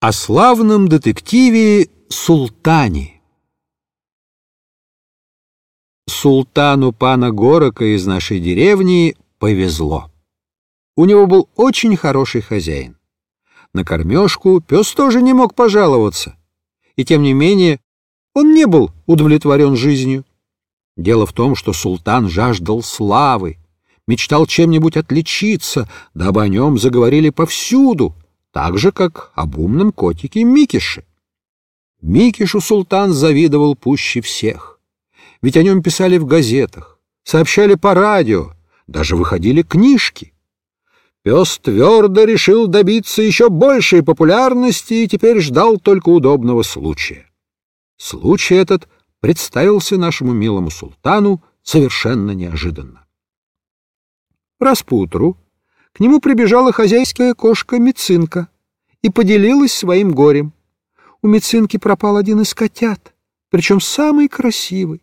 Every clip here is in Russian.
О славном детективе Султане. Султану пана Горока из нашей деревни повезло. У него был очень хороший хозяин. На кормежку пес тоже не мог пожаловаться. И тем не менее он не был удовлетворен жизнью. Дело в том, что султан жаждал славы, мечтал чем-нибудь отличиться, дабы о нем заговорили повсюду — так же, как об умном котике Микише. Микишу султан завидовал пуще всех, ведь о нем писали в газетах, сообщали по радио, даже выходили книжки. Пес твердо решил добиться еще большей популярности и теперь ждал только удобного случая. Случай этот представился нашему милому султану совершенно неожиданно. Раз поутру к нему прибежала хозяйская кошка Мицинка и поделилась своим горем. У Мицинки пропал один из котят, причем самый красивый.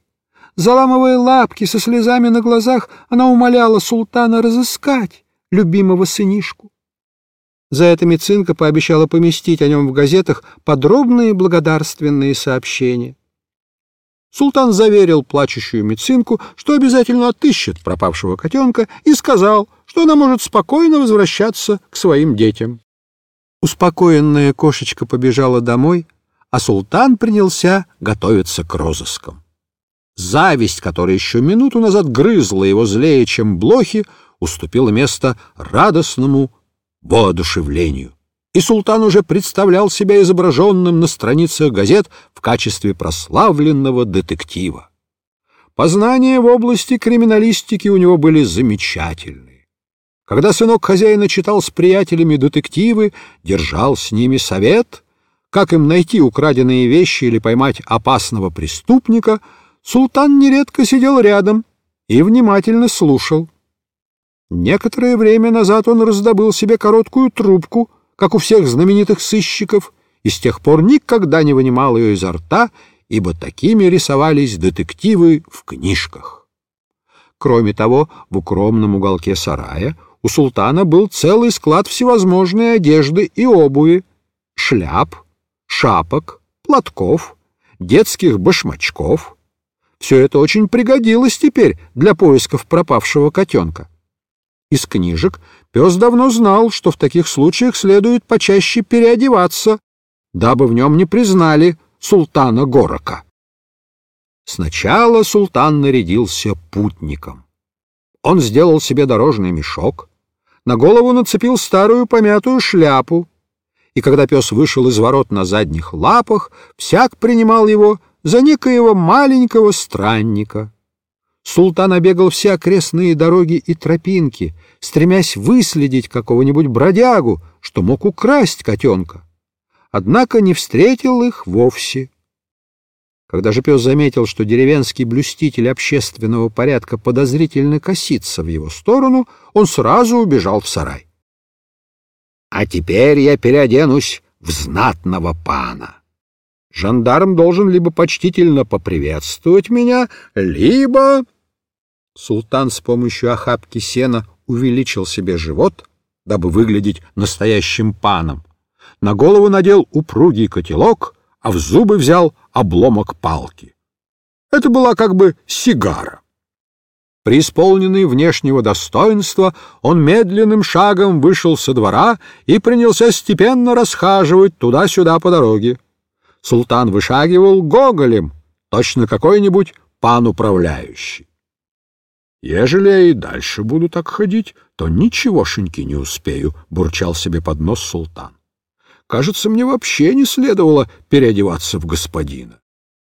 Заламывая лапки со слезами на глазах, она умоляла султана разыскать любимого сынишку. За это Мицинка пообещала поместить о нем в газетах подробные благодарственные сообщения. Султан заверил плачущую Мицинку, что обязательно отыщет пропавшего котенка, и сказал, что она может спокойно возвращаться к своим детям. Успокоенная кошечка побежала домой, а султан принялся готовиться к розыскам. Зависть, которая еще минуту назад грызла его злее, чем блохи, уступила место радостному воодушевлению. И султан уже представлял себя изображенным на страницах газет в качестве прославленного детектива. Познания в области криминалистики у него были замечательные. Когда сынок хозяина читал с приятелями детективы, держал с ними совет, как им найти украденные вещи или поймать опасного преступника, султан нередко сидел рядом и внимательно слушал. Некоторое время назад он раздобыл себе короткую трубку, как у всех знаменитых сыщиков, и с тех пор никогда не вынимал ее изо рта, ибо такими рисовались детективы в книжках. Кроме того, в укромном уголке сарая у султана был целый склад всевозможной одежды и обуви, шляп, шапок, платков, детских башмачков. Все это очень пригодилось теперь для поисков пропавшего котенка. Из книжек пес давно знал, что в таких случаях следует почаще переодеваться, дабы в нем не признали султана Горока. Сначала султан нарядился путником. Он сделал себе дорожный мешок, на голову нацепил старую помятую шляпу, и когда пес вышел из ворот на задних лапах, всяк принимал его за некоего маленького странника. Султан обегал все окрестные дороги и тропинки, стремясь выследить какого-нибудь бродягу, что мог украсть котенка. Однако не встретил их вовсе. Когда же пес заметил, что деревенский блюститель общественного порядка подозрительно косится в его сторону, он сразу убежал в сарай. «А теперь я переоденусь в знатного пана. Жандарм должен либо почтительно поприветствовать меня, либо...» Султан с помощью охапки сена увеличил себе живот, дабы выглядеть настоящим паном. На голову надел упругий котелок — а в зубы взял обломок палки. Это была как бы сигара. Преисполненный внешнего достоинства, он медленным шагом вышел со двора и принялся степенно расхаживать туда-сюда по дороге. Султан вышагивал гоголем, точно какой-нибудь пан-управляющий. «Ежели я и дальше буду так ходить, то ничегошеньки не успею», — бурчал себе под нос султан. Кажется, мне вообще не следовало переодеваться в господина.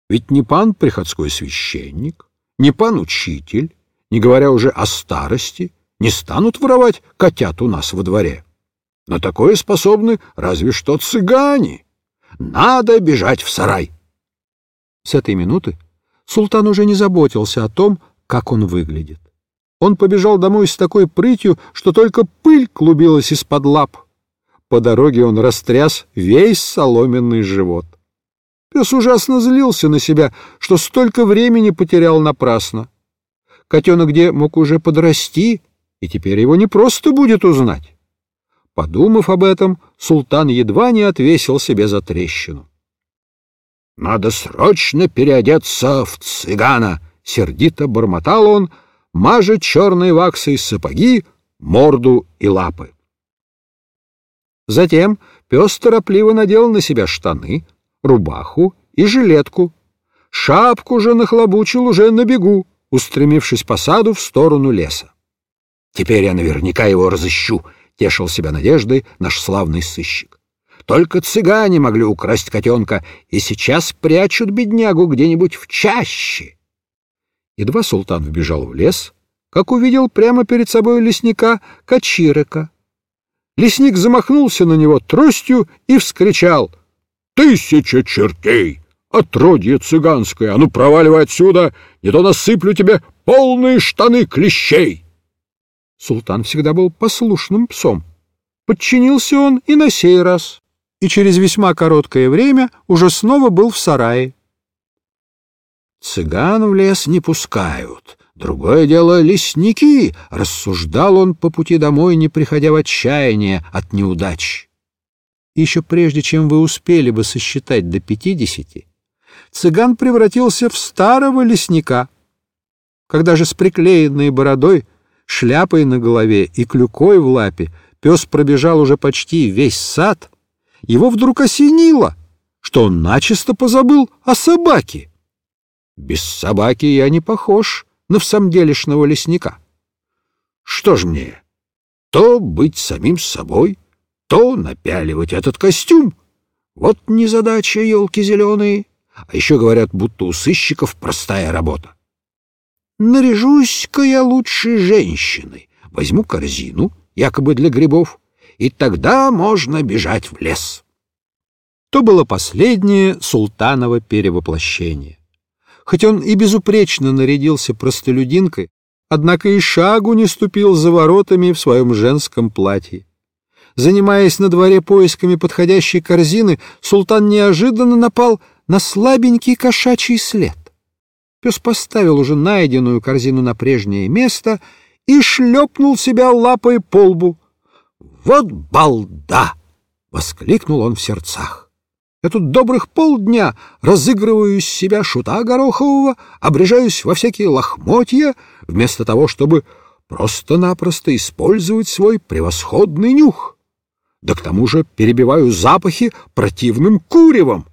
Ведь не пан приходской священник, не пан учитель, не говоря уже о старости, не станут воровать котят у нас во дворе. На такое способны разве что цыгане. Надо бежать в сарай. С этой минуты султан уже не заботился о том, как он выглядит. Он побежал домой с такой прытью, что только пыль клубилась из-под лап. По дороге он растряс весь соломенный живот. Пес ужасно злился на себя, что столько времени потерял напрасно. Котенок где мог уже подрасти, и теперь его не просто будет узнать. Подумав об этом, султан едва не отвесил себе за трещину. «Надо срочно переодеться в цыгана!» — сердито бормотал он, мажет черной ваксой сапоги, морду и лапы. Затем пес торопливо надел на себя штаны, рубаху и жилетку. Шапку же нахлобучил уже на бегу, устремившись по саду в сторону леса. «Теперь я наверняка его разыщу», — тешил себя надеждой наш славный сыщик. «Только цыгане могли украсть котенка, и сейчас прячут беднягу где-нибудь в чаще». Едва султан вбежал в лес, как увидел прямо перед собой лесника Качирека. Лесник замахнулся на него тростью и вскричал «Тысяча чертей! Отродье цыганское! А ну проваливай отсюда, не то насыплю тебе полные штаны клещей!» Султан всегда был послушным псом. Подчинился он и на сей раз, и через весьма короткое время уже снова был в сарае. Цыган в лес не пускают. Другое дело — лесники, — рассуждал он по пути домой, не приходя в отчаяние от неудач. Еще прежде, чем вы успели бы сосчитать до пятидесяти, цыган превратился в старого лесника. Когда же с приклеенной бородой шляпой на голове и клюкой в лапе, пес пробежал уже почти весь сад, его вдруг осенило, что он начисто позабыл о собаке. Без собаки я не похож на всамделишного лесника. Что ж мне, то быть самим собой, то напяливать этот костюм. Вот незадача, елки зеленые. А еще говорят, будто у сыщиков простая работа. Наряжусь-ка я лучше женщиной, возьму корзину, якобы для грибов, и тогда можно бежать в лес. То было последнее султаново перевоплощение. Хоть он и безупречно нарядился простолюдинкой, однако и шагу не ступил за воротами в своем женском платье. Занимаясь на дворе поисками подходящей корзины, султан неожиданно напал на слабенький кошачий след. Пес поставил уже найденную корзину на прежнее место и шлепнул себя лапой по лбу. «Вот балда!» — воскликнул он в сердцах. «Я тут добрых полдня разыгрываю из себя шута горохового, обрежаюсь во всякие лохмотья, вместо того, чтобы просто-напросто использовать свой превосходный нюх. Да к тому же перебиваю запахи противным куревом.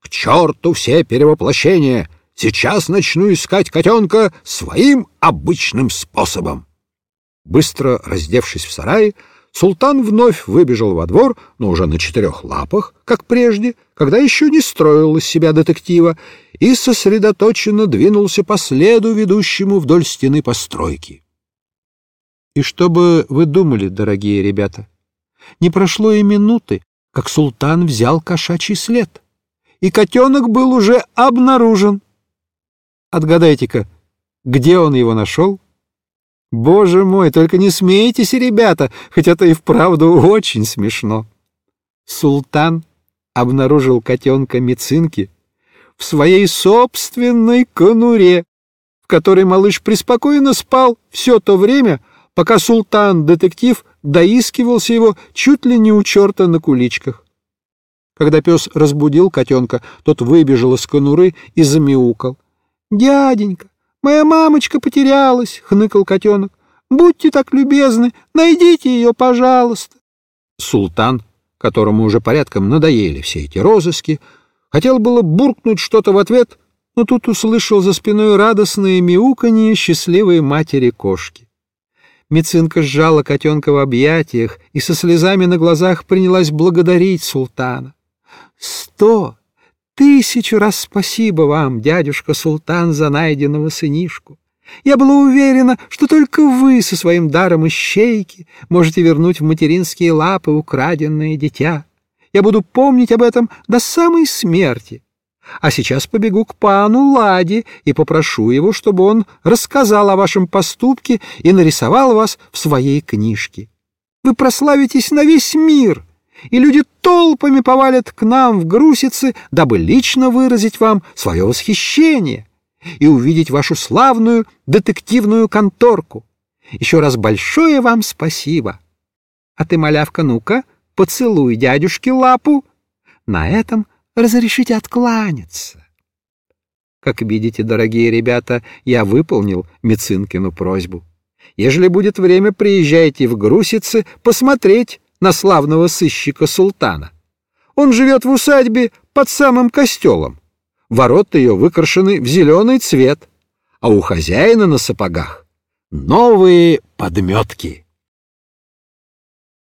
К черту все перевоплощения!» Сейчас начну искать котенка своим обычным способом. Быстро раздевшись в сарае, султан вновь выбежал во двор, но уже на четырех лапах, как прежде, когда еще не строил из себя детектива, и сосредоточенно двинулся по следу, ведущему вдоль стены постройки. И что бы вы думали, дорогие ребята? Не прошло и минуты, как султан взял кошачий след, и котенок был уже обнаружен. Отгадайте-ка, где он его нашел? Боже мой, только не смейтесь, ребята, хоть это и вправду очень смешно. Султан обнаружил котенка Мицинки в своей собственной конуре, в которой малыш преспокойно спал все то время, пока султан-детектив доискивался его чуть ли не у черта на куличках. Когда пес разбудил котенка, тот выбежал из конуры и замяукал. «Дяденька, моя мамочка потерялась!» — хныкал котенок. «Будьте так любезны, найдите ее, пожалуйста!» Султан, которому уже порядком надоели все эти розыски, хотел было буркнуть что-то в ответ, но тут услышал за спиной радостное мяуканье счастливой матери кошки. Мицинка сжала котенка в объятиях и со слезами на глазах принялась благодарить султана. «Сто! Тысячу раз спасибо вам, дядюшка Султан, за найденного сынишку. Я была уверена, что только вы со своим даром ищейки можете вернуть в материнские лапы украденное дитя. Я буду помнить об этом до самой смерти. А сейчас побегу к пану Ладе и попрошу его, чтобы он рассказал о вашем поступке и нарисовал вас в своей книжке. Вы прославитесь на весь мир, и люди толпами повалят к нам в Грусицы, дабы лично выразить вам свое восхищение и увидеть вашу славную детективную конторку. Еще раз большое вам спасибо. А ты, малявка, ну-ка, поцелуй дядюшке лапу. На этом разрешите откланяться. Как видите, дорогие ребята, я выполнил Мицинкину просьбу. Ежели будет время, приезжайте в Грусицы посмотреть на славного сыщика султана. Он живет в усадьбе под самым костелом. Ворота ее выкрашены в зеленый цвет, а у хозяина на сапогах новые подметки.